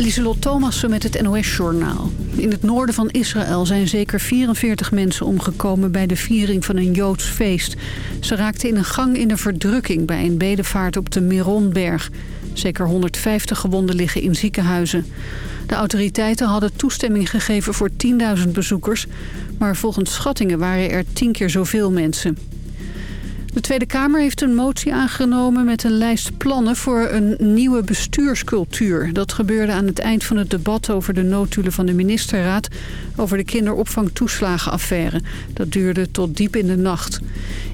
Lieselot Thomassen met het NOS-journaal. In het noorden van Israël zijn zeker 44 mensen omgekomen bij de viering van een Joods feest. Ze raakten in een gang in de verdrukking bij een bedevaart op de Meronberg. Zeker 150 gewonden liggen in ziekenhuizen. De autoriteiten hadden toestemming gegeven voor 10.000 bezoekers... maar volgens schattingen waren er tien keer zoveel mensen. De Tweede Kamer heeft een motie aangenomen met een lijst plannen voor een nieuwe bestuurscultuur. Dat gebeurde aan het eind van het debat over de noodhulen van de ministerraad over de kinderopvangtoeslagenaffaire. Dat duurde tot diep in de nacht.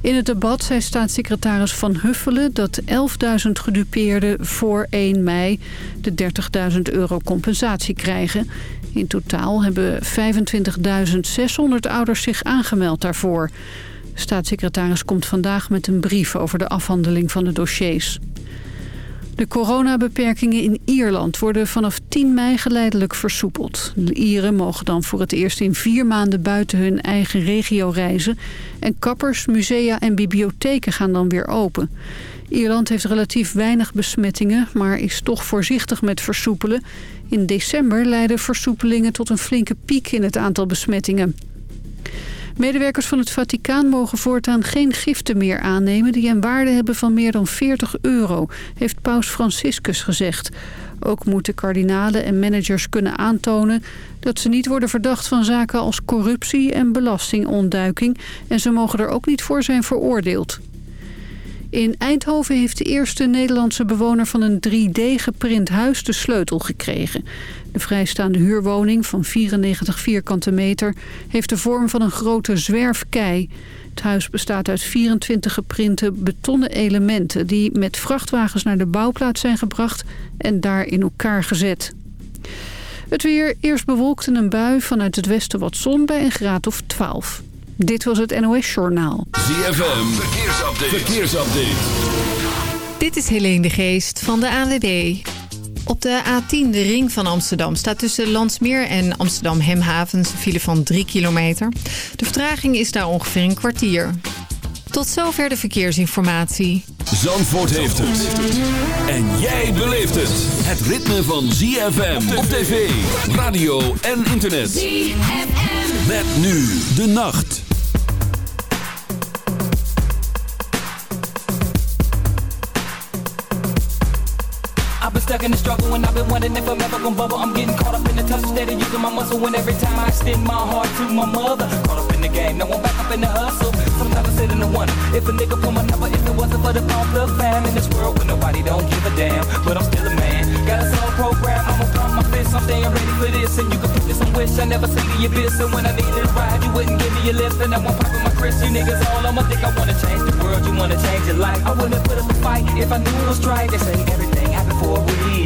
In het debat zei staatssecretaris Van Huffelen dat 11.000 gedupeerden voor 1 mei de 30.000 euro compensatie krijgen. In totaal hebben 25.600 ouders zich aangemeld daarvoor. Staatssecretaris komt vandaag met een brief over de afhandeling van de dossiers. De coronabeperkingen in Ierland worden vanaf 10 mei geleidelijk versoepeld. Ieren mogen dan voor het eerst in vier maanden buiten hun eigen regio reizen. En kappers, musea en bibliotheken gaan dan weer open. Ierland heeft relatief weinig besmettingen, maar is toch voorzichtig met versoepelen. In december leiden versoepelingen tot een flinke piek in het aantal besmettingen. Medewerkers van het Vaticaan mogen voortaan geen giften meer aannemen... die een waarde hebben van meer dan 40 euro, heeft paus Franciscus gezegd. Ook moeten kardinalen en managers kunnen aantonen... dat ze niet worden verdacht van zaken als corruptie en belastingontduiking... en ze mogen er ook niet voor zijn veroordeeld. In Eindhoven heeft de eerste Nederlandse bewoner van een 3D-geprint huis de sleutel gekregen. De vrijstaande huurwoning van 94 vierkante meter heeft de vorm van een grote zwerfkei. Het huis bestaat uit 24 geprinte betonnen elementen... die met vrachtwagens naar de bouwplaats zijn gebracht en daar in elkaar gezet. Het weer eerst bewolkt en een bui vanuit het westen wat zon bij een graad of 12. Dit was het NOS Journaal. ZFM, verkeersupdate. verkeersupdate. Dit is Helene de Geest van de ANWB. Op de A10, de ring van Amsterdam, staat tussen Landsmeer en Amsterdam Hemhavens een file van 3 kilometer. De vertraging is daar ongeveer een kwartier. Tot zover de verkeersinformatie. Zandvoort heeft het. En jij beleeft het. Het ritme van ZFM op tv, radio en internet. ZFM. Met nu de nacht. Stuck in the struggle and I've been wondering if I'm ever gonna bubble. I'm getting caught up in the touch instead of using my muscle. And every time I extend my heart to my mother, caught up in the game, now I'm back up in the hustle. Sometimes I sit in the wonder if a nigga pull my number, if it wasn't for the pump the fam in this world where nobody don't give a damn. But I'm still a man, got a soul program. I'ma pump my fist, I'm staying ready for this. And you can put this on wish, I never see the abyss. And when I needed a ride, you wouldn't give me a lift. And I won't pop in my Chris, you niggas all I'ma think I wanna change the world, you wanna change your life. I wouldn't put up a fight if I knew it was right. They say everything happened for a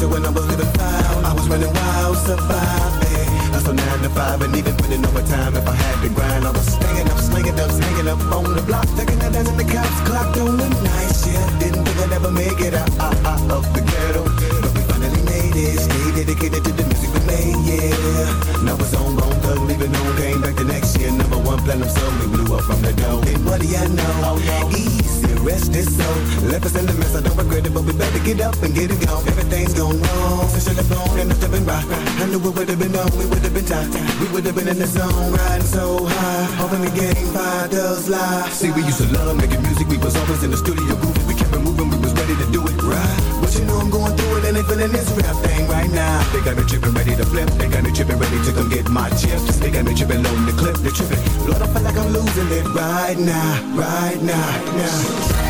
They can do it to when I was living foul. I was running wild, surviving. Hustle nine to five and even putting overtime if I had to grind. I was slinging up, slinging up, slinging up on the block. Taking down in the cops clocked on the night shift. Didn't think I'd ever make it out, out, out of the ghetto. But we finally made it. Stay dedicated to the music we made, yeah. Now it's on, bone thug, leaving home. Came back the next year. Number one platinum song. We blew up from the dough. And what do you know? Oh, Easy, rest is so. Left us in the mess, I don't regret it, but we better get up and get it gone. Everything's gone wrong. Since you're blown and it's been rock. I knew it would have been on, we would have been tight. We would have been in the zone, riding so high. Hoping the game five does lie. See, we used to love making music, we was always in the studio grooving. We kept it moving, we was ready to do it right. But you know I'm going through it and feeling this real thing right now. They got me tripping, ready to flip. They got me tripping, ready to come get my chips. They got me tripping, loading the clip. They tripping. Lord, I feel like I'm losing it right now, right now, now.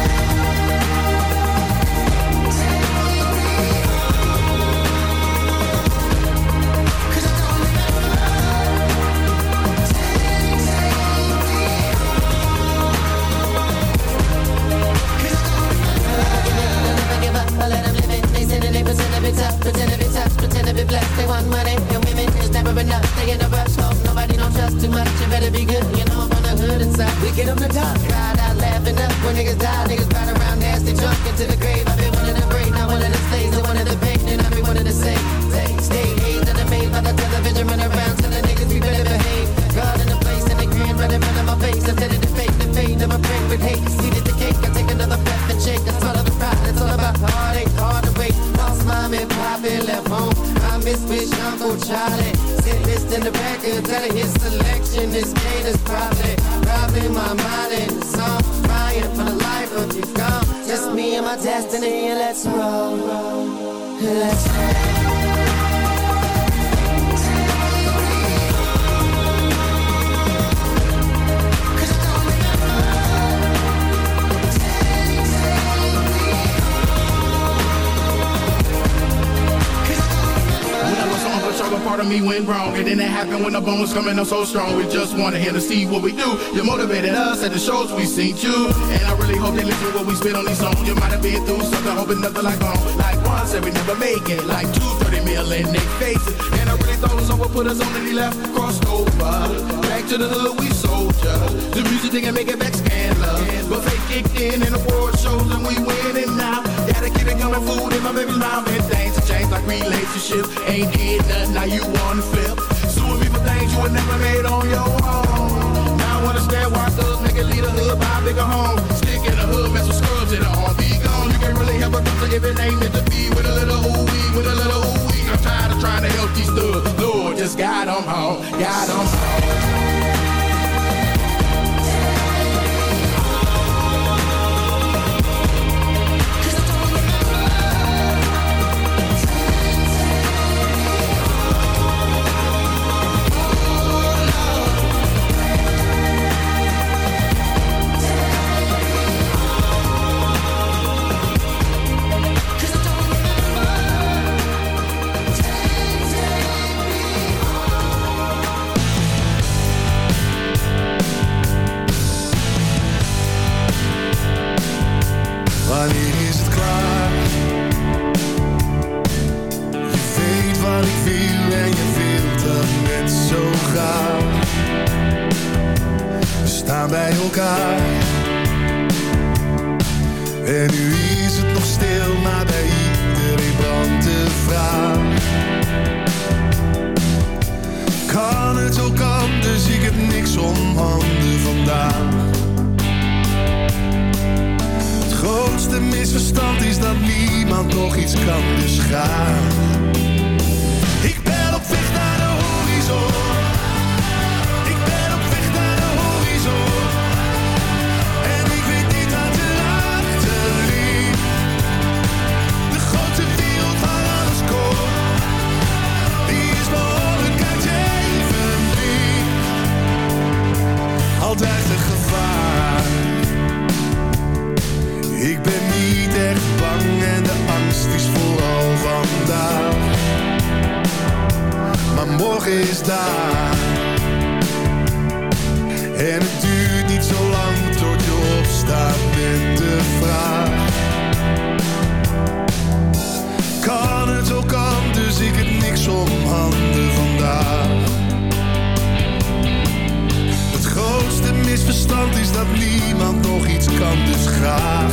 We get on the top, ride out laughing up when niggas die. Niggas ride around nasty, drunk into the grave. I've been one of the brave, not one of the slaves, and one of the pain, and I've been one of the same. Stay hazed and amazed by the television, run around telling niggas we better behave. God in the place and the grand right front of my face. I said it to fake the fade, never break with hate. Seated the cake, I take another breath and shake. All of the pride, it's all about heartache, hard to wait. Lost mom and poppy left home. Miss Wish Uncle Charlie. Sit list in the back and tell his selection is made is probably, probably my mind in the song. Crying for the life of you gone. Just me and my destiny, and let's roll. Let's roll. Was sure a part of me went wrong. And then it happened when the bone was coming up so strong. We just wanted him to see what we do. You motivated us at the shows we seen you. And I really hope they listen to what we spit on these songs. You might have been through something, hoping nothing like home. Like one said we never make it. Like two, 30 mil in they faces. And I really thought someone put us on and he left, crossed over. Back to the hood, we soldier. The music didn't make it back fate kicked in and award shows and we winning now. Gotta keep it coming, food in my baby's mouth. And things have changed like relationships. Ain't did nothing, now you wanna flip. Suing me for things you would never made on your own. Now I understand why thugs make it lead a hood, buy a bigger home. Stick in the hood, mess with scrubs in the arm. Be gone, you can't really help a doctor if it ain't meant to be. With a little ooh wee, with a little ooh wee. I'm tired of trying to help these thugs. Lord, just guide them home, guide them home. Dat niemand nog iets kan, dus graag.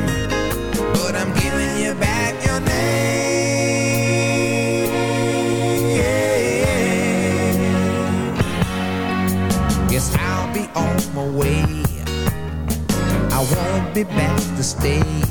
be back to stay.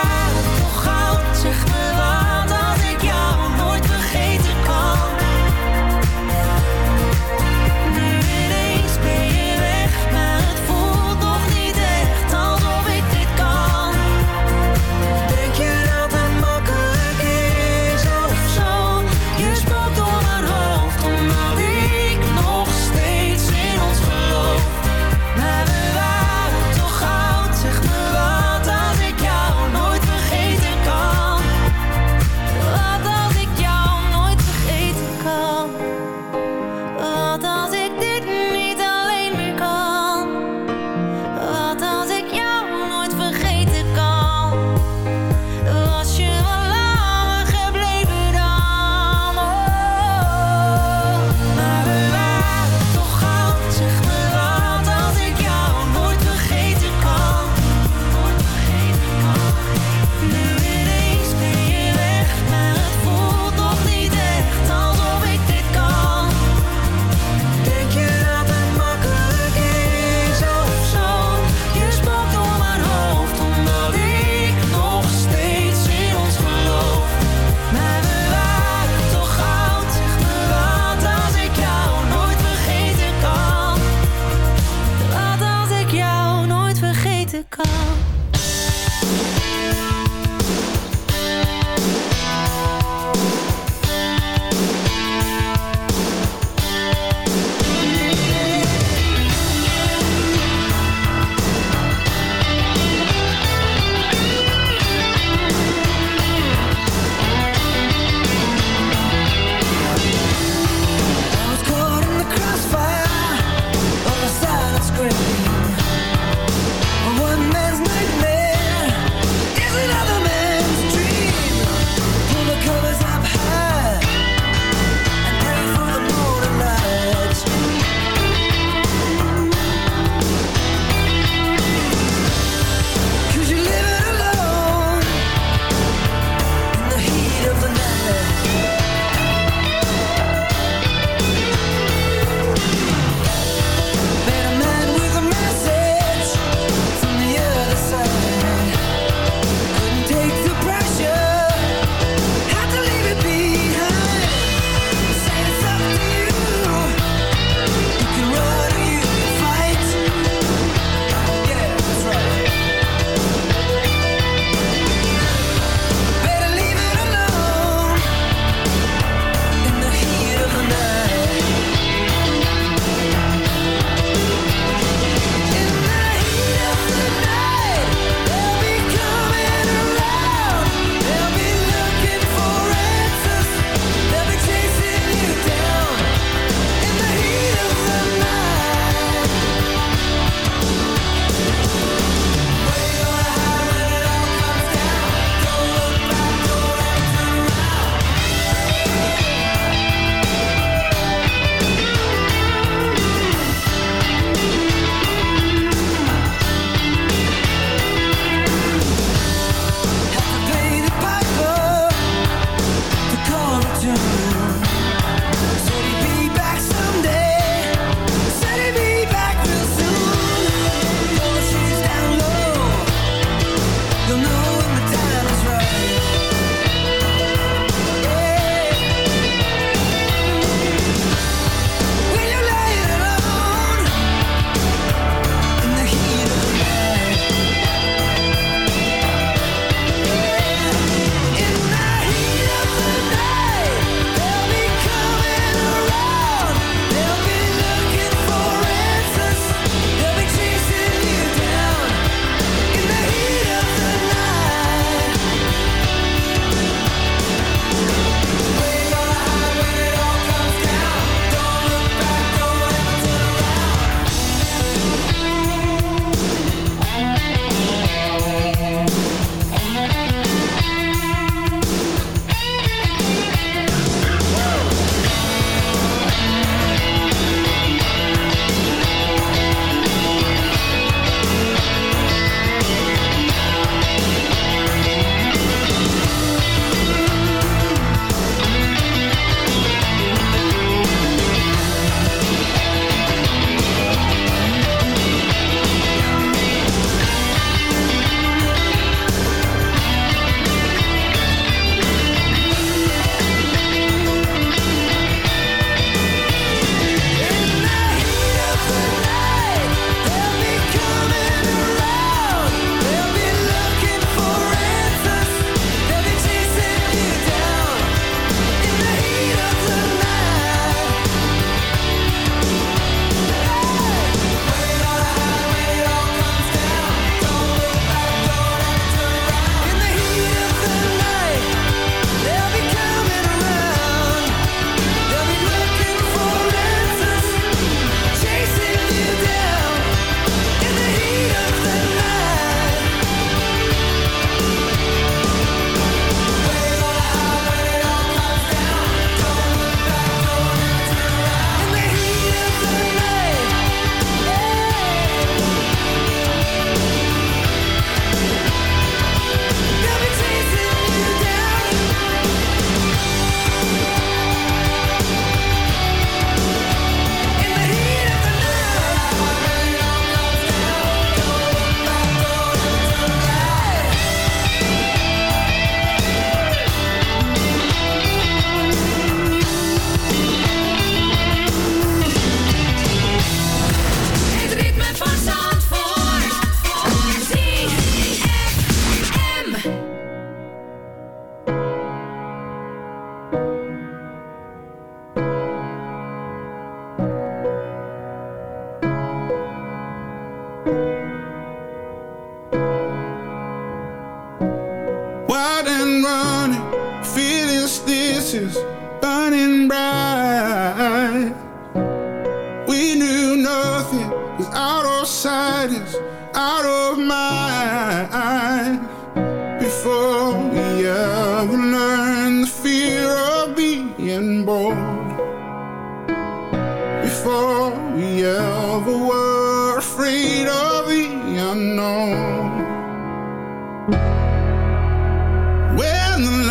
When the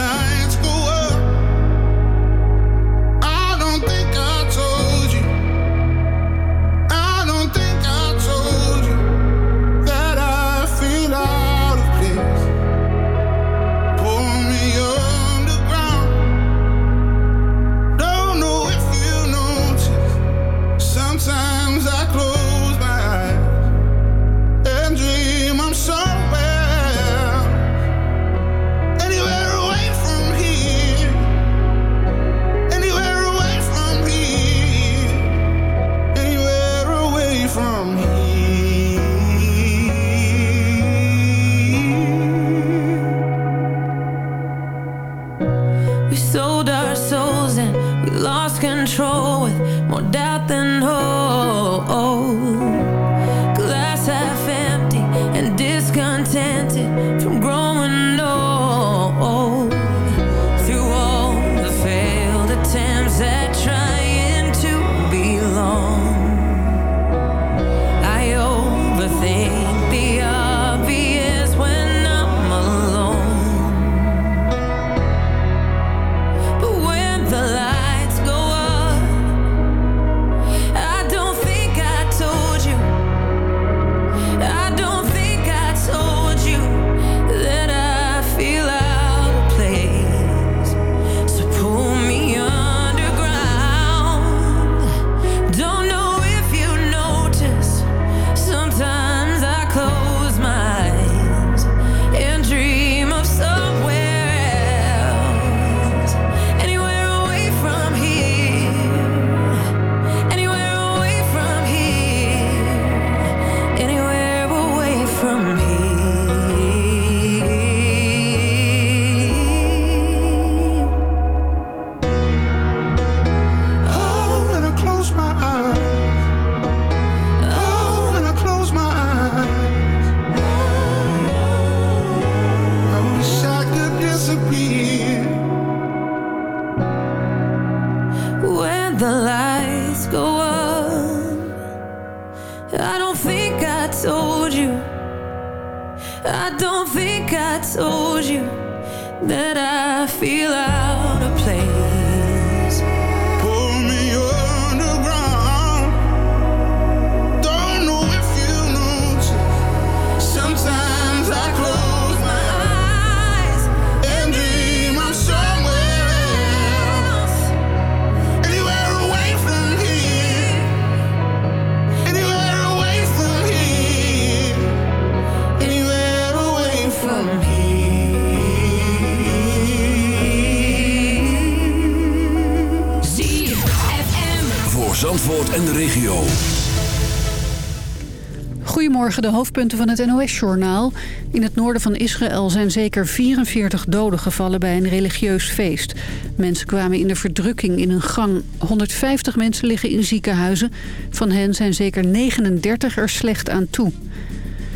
de hoofdpunten van het NOS-journaal. In het noorden van Israël zijn zeker 44 doden gevallen bij een religieus feest. Mensen kwamen in de verdrukking in een gang. 150 mensen liggen in ziekenhuizen. Van hen zijn zeker 39 er slecht aan toe.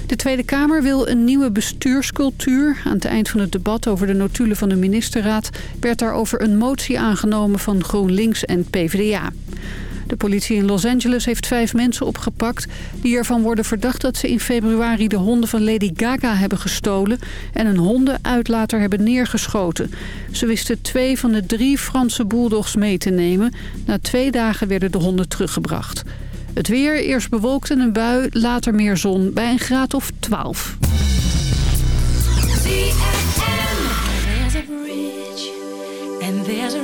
De Tweede Kamer wil een nieuwe bestuurscultuur. Aan het eind van het debat over de notulen van de ministerraad... werd daarover een motie aangenomen van GroenLinks en PvdA. De politie in Los Angeles heeft vijf mensen opgepakt... die ervan worden verdacht dat ze in februari de honden van Lady Gaga hebben gestolen... en een hondenuitlater hebben neergeschoten. Ze wisten twee van de drie Franse bulldogs mee te nemen. Na twee dagen werden de honden teruggebracht. Het weer, eerst bewolkt en een bui, later meer zon bij een graad of 12. There's a bridge and there's a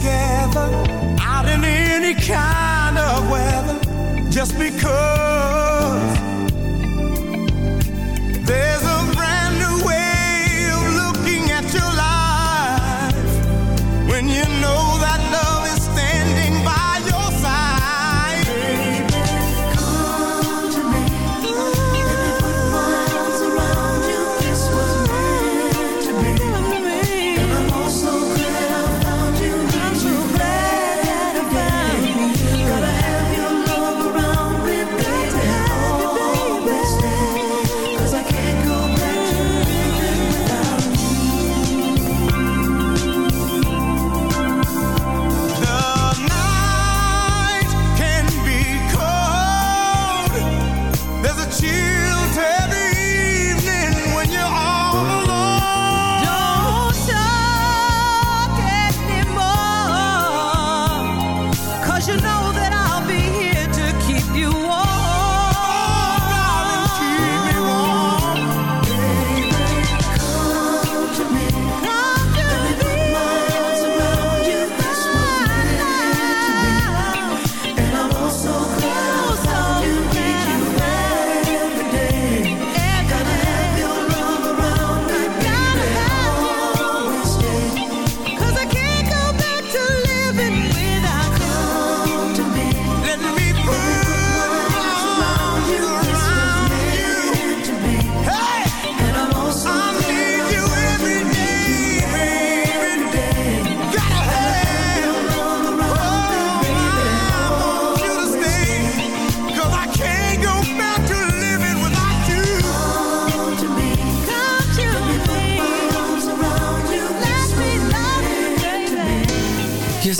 Together. Out in any kind of weather, just because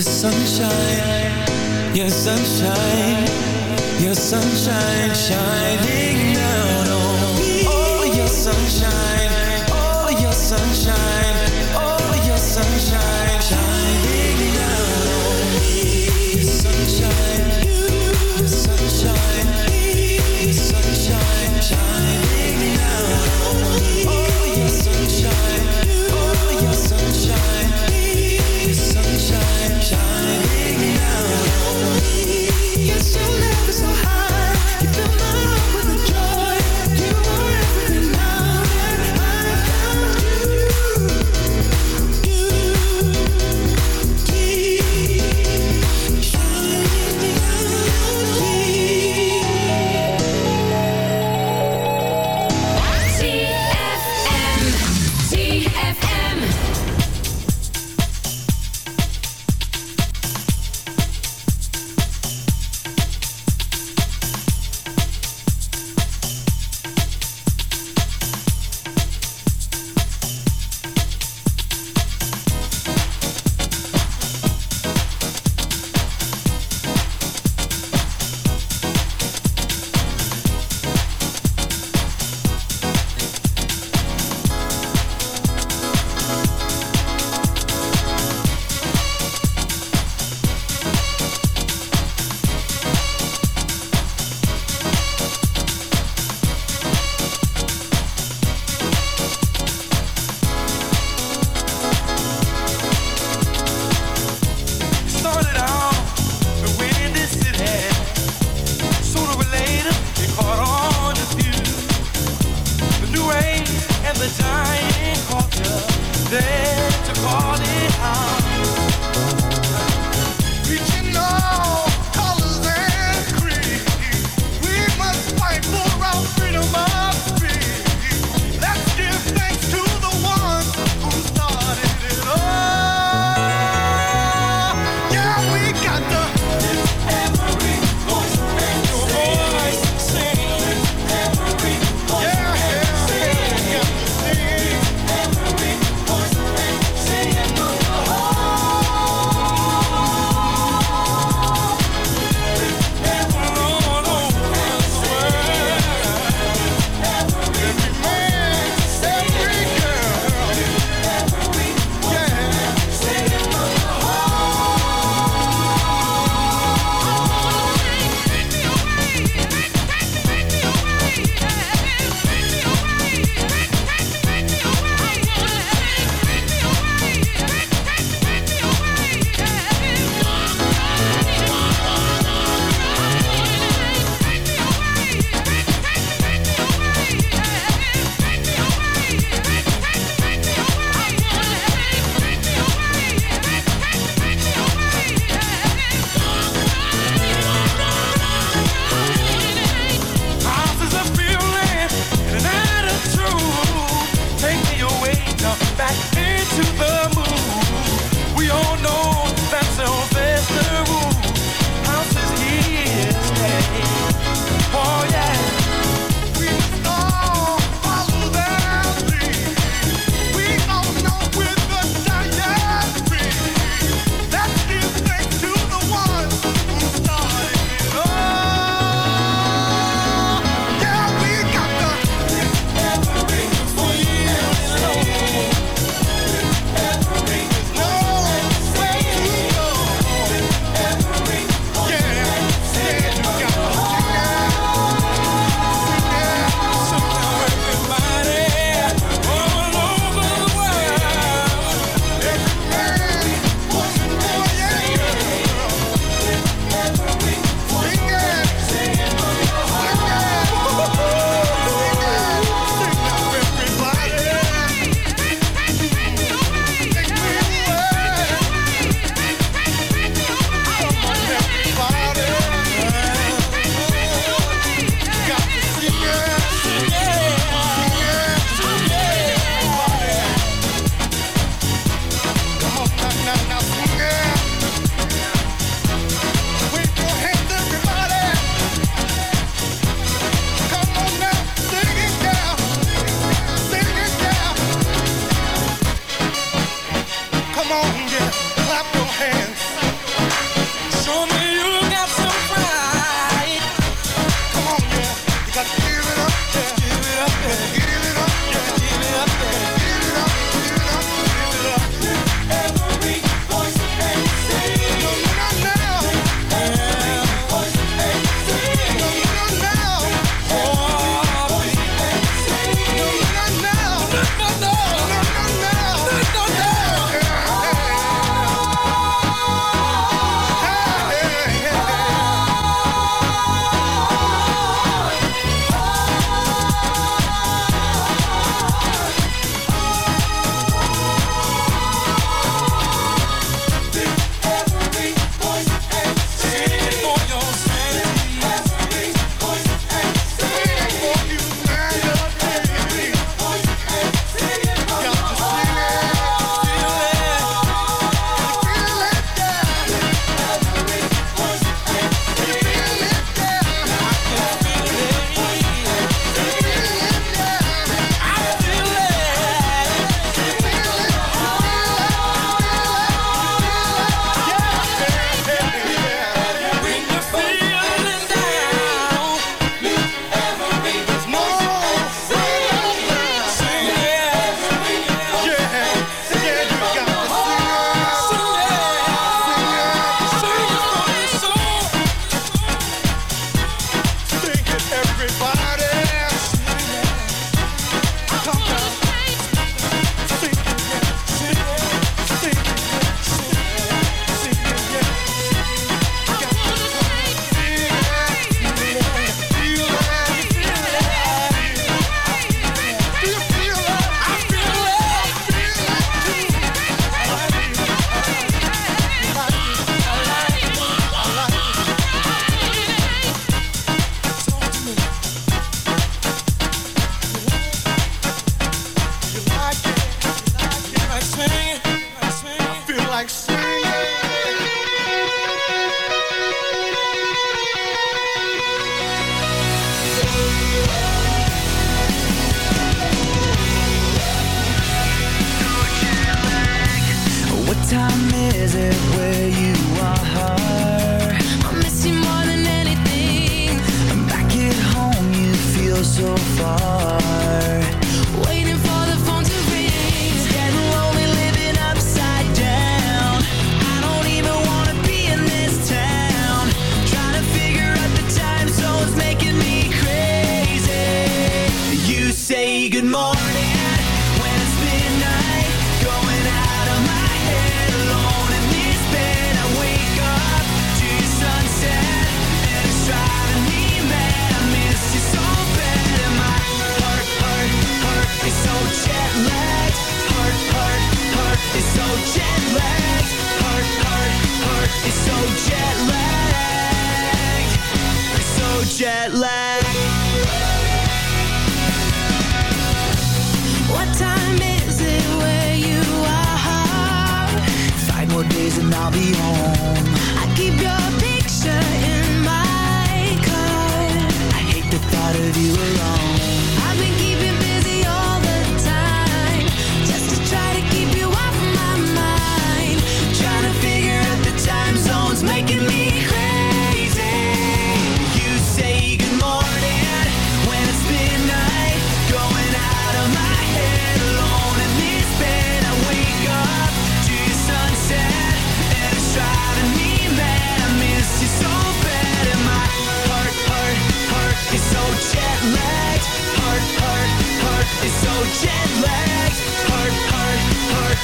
Your sunshine, your sunshine, your sunshine shining.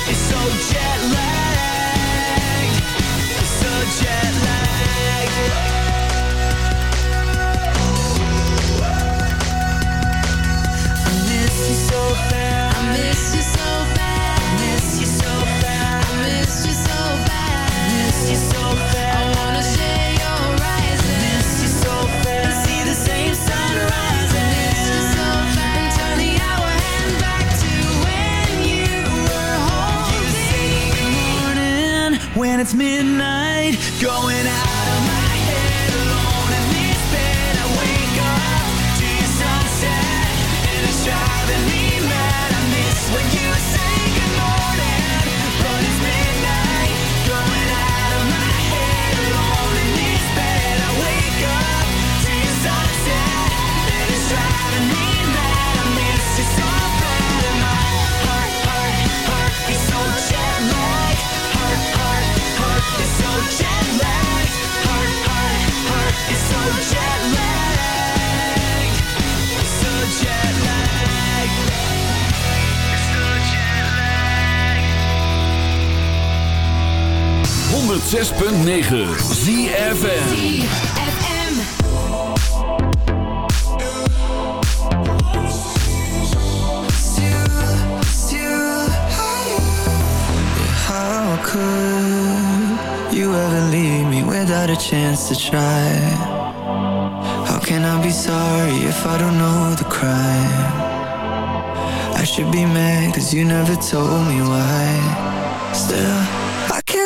It's so jet lagged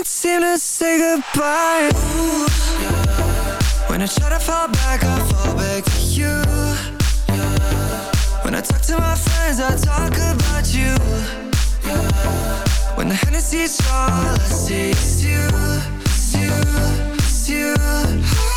can't seem to say goodbye Ooh, yeah. When I try to fall back, I fall back to you yeah. When I talk to my friends, I talk about you yeah. When the Hennessy's all I see is you, it's you, it's you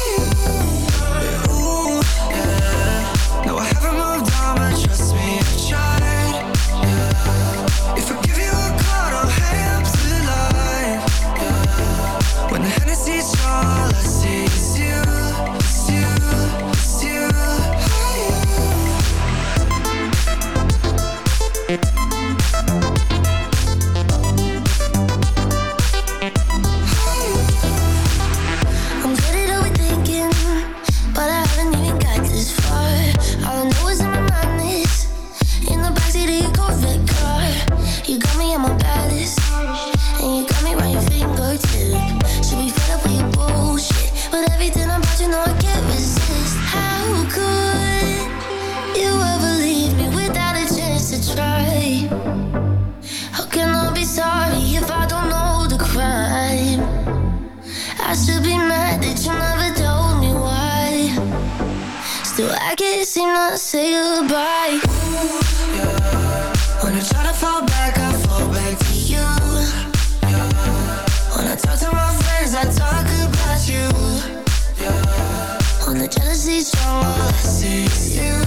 can't to say goodbye Ooh, yeah. When I try to fall back, I fall back to you yeah. When I talk to my friends, I talk about you yeah. When the jealousy's strong, all I see is you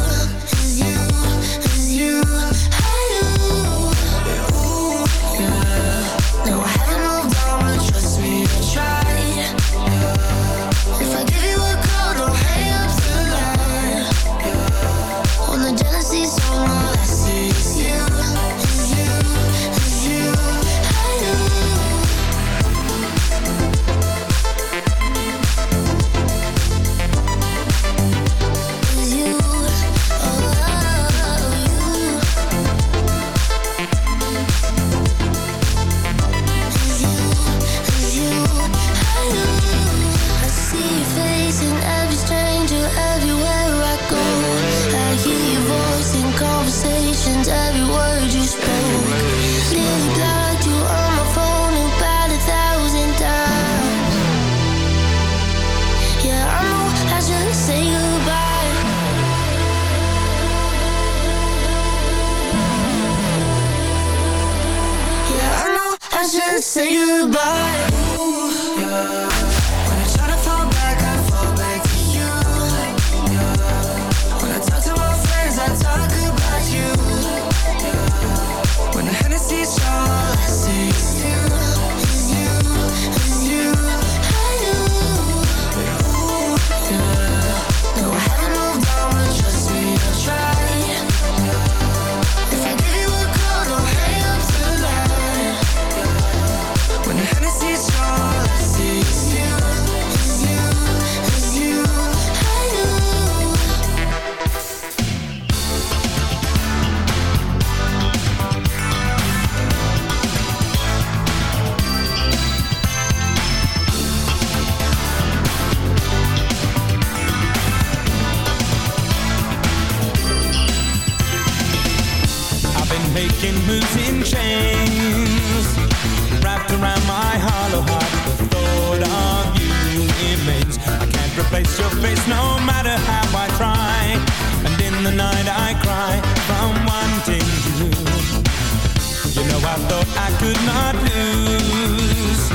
could not lose.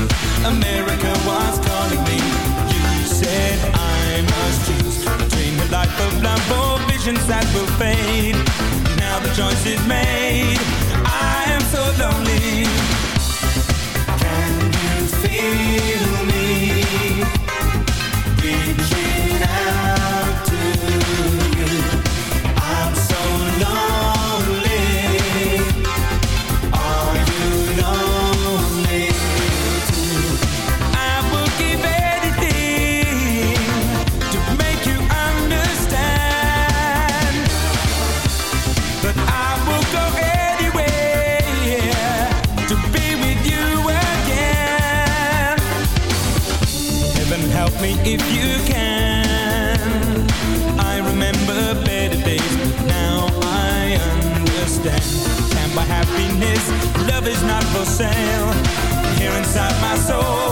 America was calling me. You said I must choose between the life of love or visions that will fade. Now the choice is made not for sale here inside my soul.